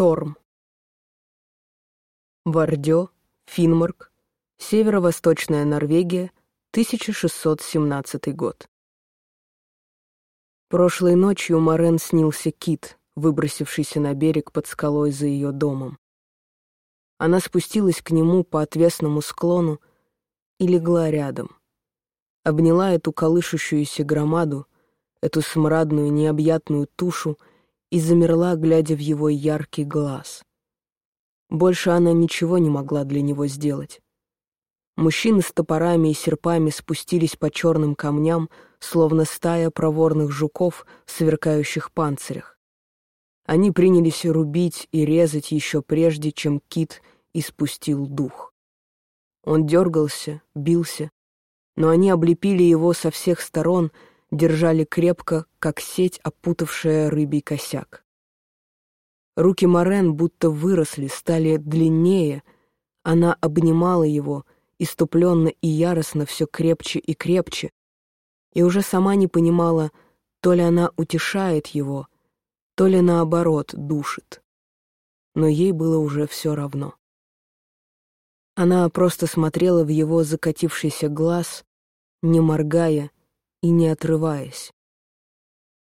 Шторм. Вардё, Финмарк, Северо-Восточная Норвегия, 1617 год. Прошлой ночью Морен снился кит, выбросившийся на берег под скалой за ее домом. Она спустилась к нему по отвесному склону и легла рядом. Обняла эту колышущуюся громаду, эту смрадную необъятную тушу и замерла, глядя в его яркий глаз. Больше она ничего не могла для него сделать. Мужчины с топорами и серпами спустились по черным камням, словно стая проворных жуков в сверкающих панцирях. Они принялись рубить и резать еще прежде, чем кит испустил дух. Он дергался, бился, но они облепили его со всех сторон, держали крепко, как сеть, опутавшая рыбий косяк. Руки Морен будто выросли, стали длиннее, она обнимала его, иступленно и яростно все крепче и крепче, и уже сама не понимала, то ли она утешает его, то ли наоборот душит. Но ей было уже все равно. Она просто смотрела в его закатившийся глаз, не моргая и не отрываясь.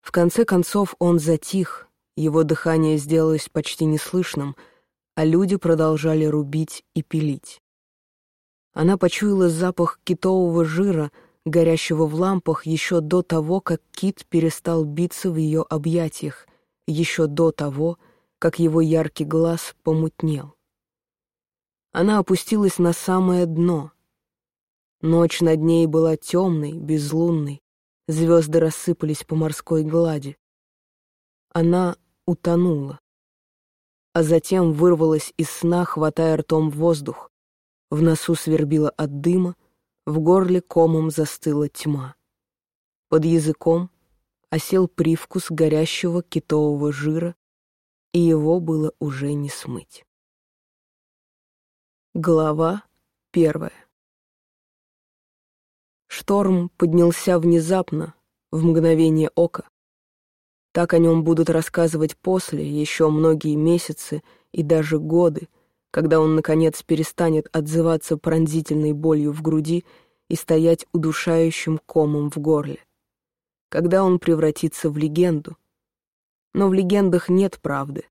В конце концов он затих, его дыхание сделалось почти неслышным, а люди продолжали рубить и пилить. Она почуяла запах китового жира — горящего в лампах еще до того, как кит перестал биться в ее объятиях, еще до того, как его яркий глаз помутнел. Она опустилась на самое дно. Ночь над ней была темной, безлунной, звезды рассыпались по морской глади. Она утонула, а затем вырвалась из сна, хватая ртом воздух. В носу свербила от дыма, в горле комом застыла тьма. Под языком осел привкус горящего китового жира, и его было уже не смыть. Глава первая Шторм поднялся внезапно, в мгновение ока. Так о нем будут рассказывать после, еще многие месяцы и даже годы, когда он, наконец, перестанет отзываться пронзительной болью в груди и стоять удушающим комом в горле. Когда он превратится в легенду. Но в легендах нет правды.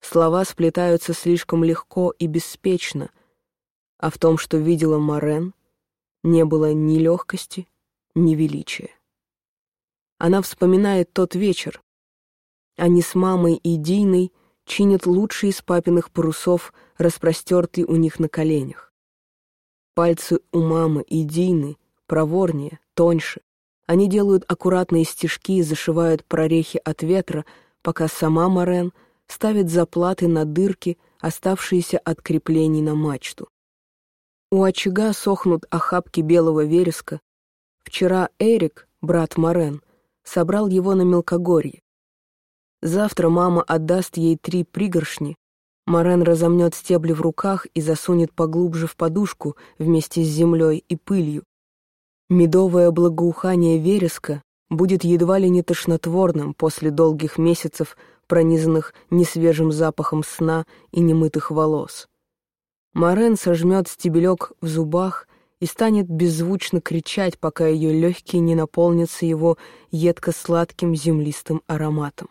Слова сплетаются слишком легко и беспечно, а в том, что видела Морен, не было ни легкости, ни величия. Она вспоминает тот вечер. Они с мамой и Диной чинят лучший из папиных парусов, распростертый у них на коленях. Пальцы у мамы и Дины проворнее, тоньше. Они делают аккуратные стежки и зашивают прорехи от ветра, пока сама Морен ставит заплаты на дырки, оставшиеся от креплений на мачту. У очага сохнут охапки белого вереска. Вчера Эрик, брат Морен, собрал его на мелкогорье. Завтра мама отдаст ей три пригоршни. Морен разомнет стебли в руках и засунет поглубже в подушку вместе с землей и пылью. Медовое благоухание вереска будет едва ли не тошнотворным после долгих месяцев, пронизанных несвежим запахом сна и немытых волос. Морен сожмет стебелек в зубах и станет беззвучно кричать, пока ее легкие не наполнятся его едко-сладким землистым ароматом.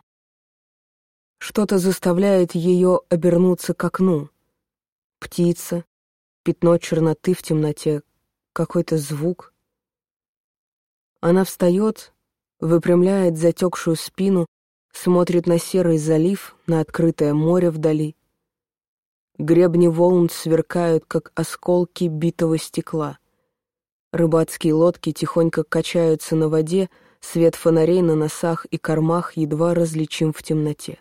Что-то заставляет ее обернуться к окну. Птица, пятно черноты в темноте, какой-то звук. Она встает, выпрямляет затекшую спину, смотрит на серый залив, на открытое море вдали. Гребни волн сверкают, как осколки битого стекла. Рыбацкие лодки тихонько качаются на воде, свет фонарей на носах и кормах едва различим в темноте.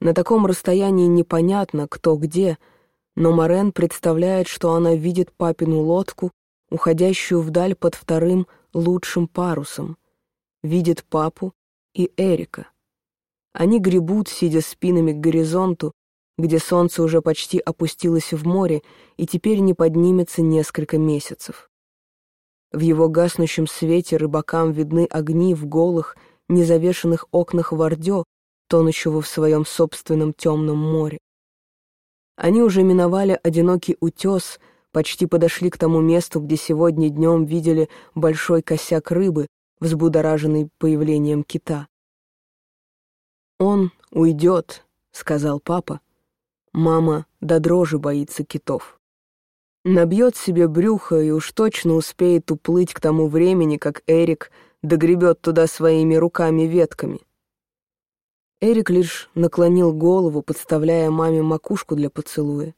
На таком расстоянии непонятно, кто где, но Морен представляет, что она видит папину лодку, уходящую вдаль под вторым лучшим парусом, видит папу и Эрика. Они гребут, сидя спинами к горизонту, где солнце уже почти опустилось в море и теперь не поднимется несколько месяцев. В его гаснущем свете рыбакам видны огни в голых, незавешенных окнах Вардё, тонущего в своем собственном темном море. Они уже миновали одинокий утес, почти подошли к тому месту, где сегодня днем видели большой косяк рыбы, взбудораженный появлением кита. «Он уйдет», — сказал папа. Мама до дрожи боится китов. Набьет себе брюхо и уж точно успеет уплыть к тому времени, как Эрик догребет туда своими руками-ветками. Эрик лишь наклонил голову, подставляя маме макушку для поцелуя.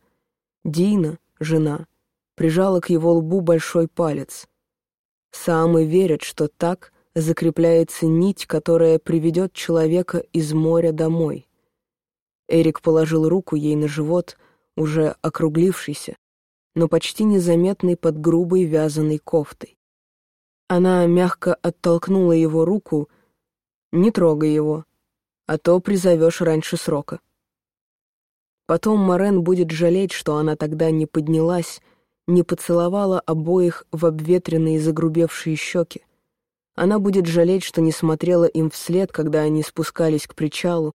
Дина, жена, прижала к его лбу большой палец. Самы верят, что так закрепляется нить, которая приведет человека из моря домой. Эрик положил руку ей на живот, уже округлившийся, но почти незаметный под грубой вязаной кофтой. Она мягко оттолкнула его руку. «Не трогай его, а то призовешь раньше срока». Потом Морен будет жалеть, что она тогда не поднялась, не поцеловала обоих в обветренные загрубевшие щеки. Она будет жалеть, что не смотрела им вслед, когда они спускались к причалу,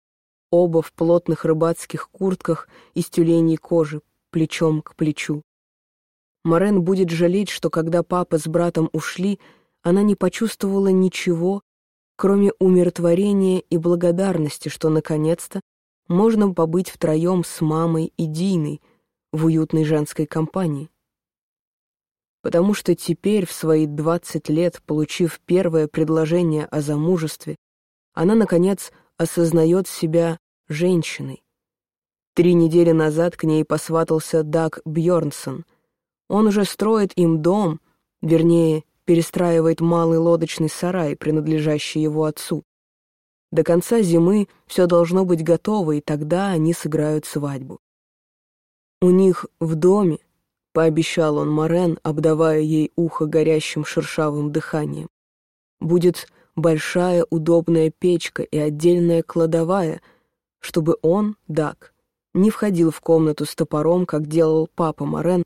оба в плотных рыбацких куртках из тюленей кожи, плечом к плечу. Морен будет жалеть, что когда папа с братом ушли, она не почувствовала ничего, кроме умиротворения и благодарности, что наконец-то можно побыть втроем с мамой и Диной в уютной женской компании. Потому что теперь, в свои двадцать лет, получив первое предложение о замужестве, она, наконец, осознает себя женщиной. Три недели назад к ней посватался Даг Бьорнсон. Он уже строит им дом, вернее, перестраивает малый лодочный сарай, принадлежащий его отцу. До конца зимы все должно быть готово, и тогда они сыграют свадьбу. У них в доме, — пообещал он Морен, обдавая ей ухо горящим шершавым дыханием, — будет большая удобная печка и отдельная кладовая, чтобы он, Дак, не входил в комнату с топором, как делал папа Морен,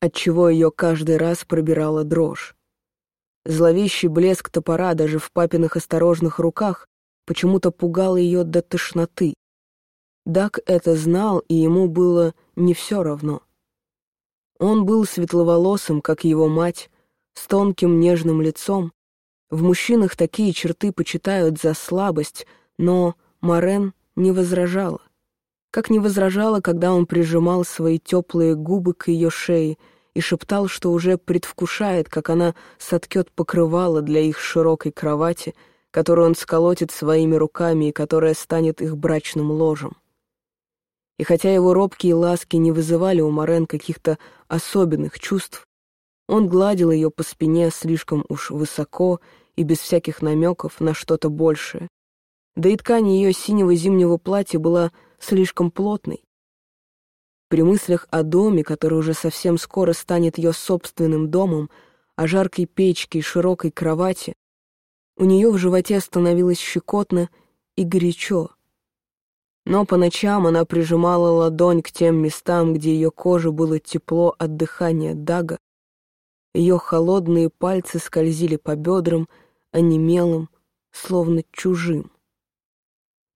отчего ее каждый раз пробирала дрожь. Зловещий блеск топора даже в папиных осторожных руках почему-то пугал ее до тошноты. Дак это знал, и ему было не все равно. Он был светловолосым, как его мать, с тонким нежным лицом. В мужчинах такие черты почитают за слабость, но Морен не возражала. Как не возражала, когда он прижимал свои теплые губы к ее шее — и шептал, что уже предвкушает, как она соткет покрывало для их широкой кровати, которую он сколотит своими руками и которая станет их брачным ложем. И хотя его робкие ласки не вызывали у Морен каких-то особенных чувств, он гладил ее по спине слишком уж высоко и без всяких намеков на что-то большее. Да и ткань ее синего зимнего платья была слишком плотной, при мыслях о доме, который уже совсем скоро станет ее собственным домом, о жаркой печке и широкой кровати, у нее в животе становилось щекотно и горячо. Но по ночам она прижимала ладонь к тем местам, где ее коже было тепло от дыхания Дага. Ее холодные пальцы скользили по бедрам, онемелым, словно чужим.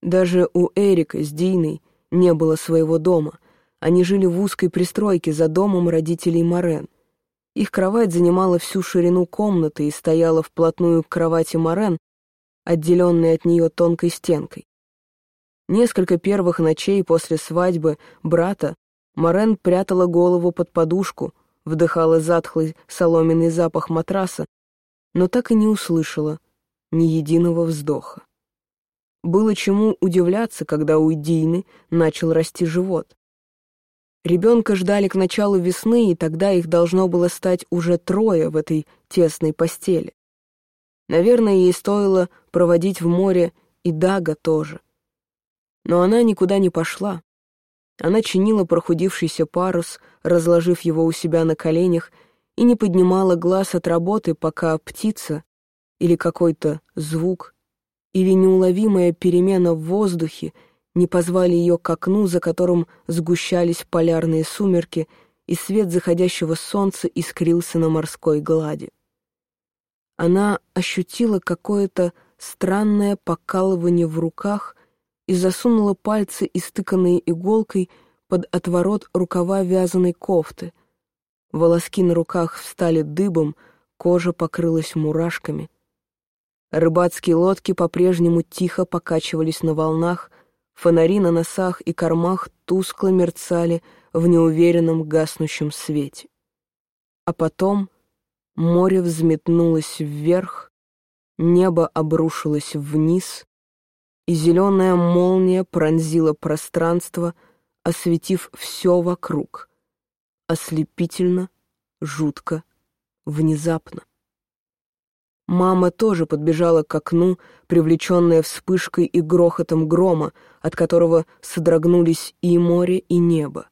Даже у Эрика с Диной не было своего дома — они жили в узкой пристройке за домом родителей Морен. Их кровать занимала всю ширину комнаты и стояла вплотную к кровати Морен, отделенной от нее тонкой стенкой. Несколько первых ночей после свадьбы брата Морен прятала голову под подушку, вдыхала затхлый соломенный запах матраса, но так и не услышала ни единого вздоха. Было чему удивляться, когда у Дины начал расти живот. Ребенка ждали к началу весны, и тогда их должно было стать уже трое в этой тесной постели. Наверное, ей стоило проводить в море и Дага тоже. Но она никуда не пошла. Она чинила прохудившийся парус, разложив его у себя на коленях, и не поднимала глаз от работы, пока птица или какой-то звук или неуловимая перемена в воздухе не позвали ее к окну, за которым сгущались полярные сумерки, и свет заходящего солнца искрился на морской глади. Она ощутила какое-то странное покалывание в руках и засунула пальцы, истыканные иголкой, под отворот рукава вязаной кофты. Волоски на руках встали дыбом, кожа покрылась мурашками. Рыбацкие лодки по-прежнему тихо покачивались на волнах, фонари на носах и кормах тускло мерцали в неуверенном гаснущем свете. А потом море взметнулось вверх, небо обрушилось вниз, и зеленая молния пронзила пространство, осветив все вокруг, ослепительно, жутко, внезапно. Мама тоже подбежала к окну, привлеченная вспышкой и грохотом грома, от которого содрогнулись и море, и небо.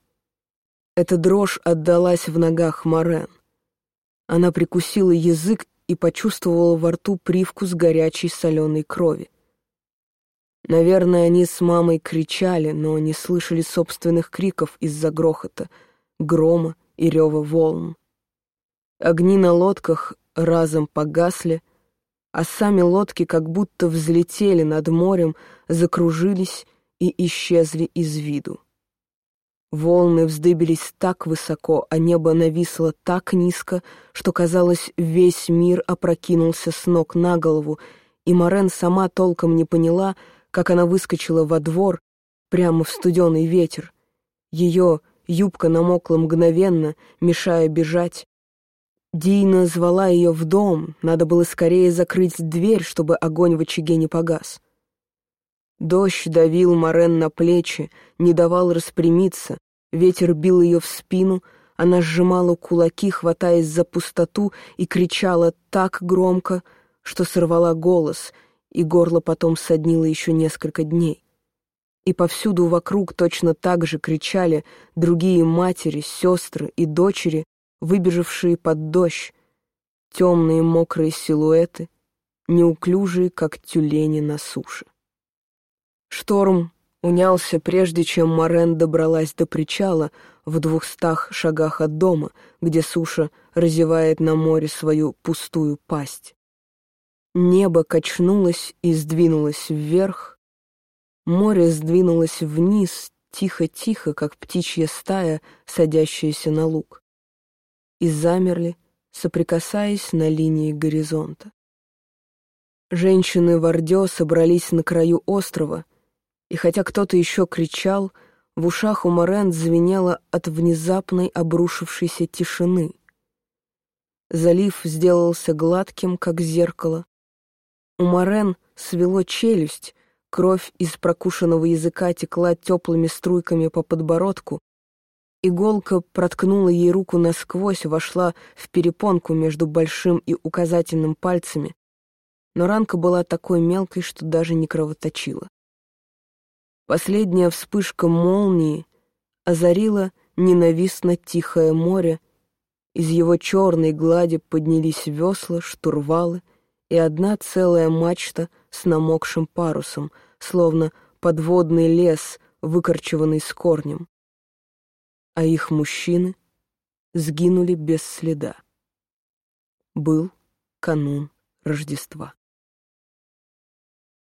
Эта дрожь отдалась в ногах Морен. Она прикусила язык и почувствовала во рту привкус горячей соленой крови. Наверное, они с мамой кричали, но не слышали собственных криков из-за грохота, грома и рева волн. Огни на лодках разом погасли, а сами лодки как будто взлетели над морем, закружились и исчезли из виду. Волны вздыбились так высоко, а небо нависло так низко, что, казалось, весь мир опрокинулся с ног на голову, и Морен сама толком не поняла, как она выскочила во двор прямо в студеный ветер. Ее юбка намокла мгновенно, мешая бежать, Дина звала ее в дом, надо было скорее закрыть дверь, чтобы огонь в очаге не погас. Дождь давил Морен на плечи, не давал распрямиться, ветер бил ее в спину, она сжимала кулаки, хватаясь за пустоту, и кричала так громко, что сорвала голос, и горло потом соднило еще несколько дней. И повсюду вокруг точно так же кричали другие матери, сестры и дочери, выбежавшие под дождь, темные мокрые силуэты, неуклюжие, как тюлени на суше. Шторм унялся, прежде чем Морен добралась до причала в двухстах шагах от дома, где суша разевает на море свою пустую пасть. Небо качнулось и сдвинулось вверх, море сдвинулось вниз, тихо-тихо, как птичья стая, садящаяся на луг и замерли, соприкасаясь на линии горизонта. Женщины в Ордё собрались на краю острова, и хотя кто-то еще кричал, в ушах у Морен звенело от внезапной обрушившейся тишины. Залив сделался гладким, как зеркало. У Морен свело челюсть, кровь из прокушенного языка текла теплыми струйками по подбородку, Иголка проткнула ей руку насквозь, вошла в перепонку между большим и указательным пальцами, но ранка была такой мелкой, что даже не кровоточила. Последняя вспышка молнии озарила ненавистно тихое море, из его черной глади поднялись весла, штурвалы и одна целая мачта с намокшим парусом, словно подводный лес, выкорчеванный с корнем а их мужчины сгинули без следа. Был канун Рождества.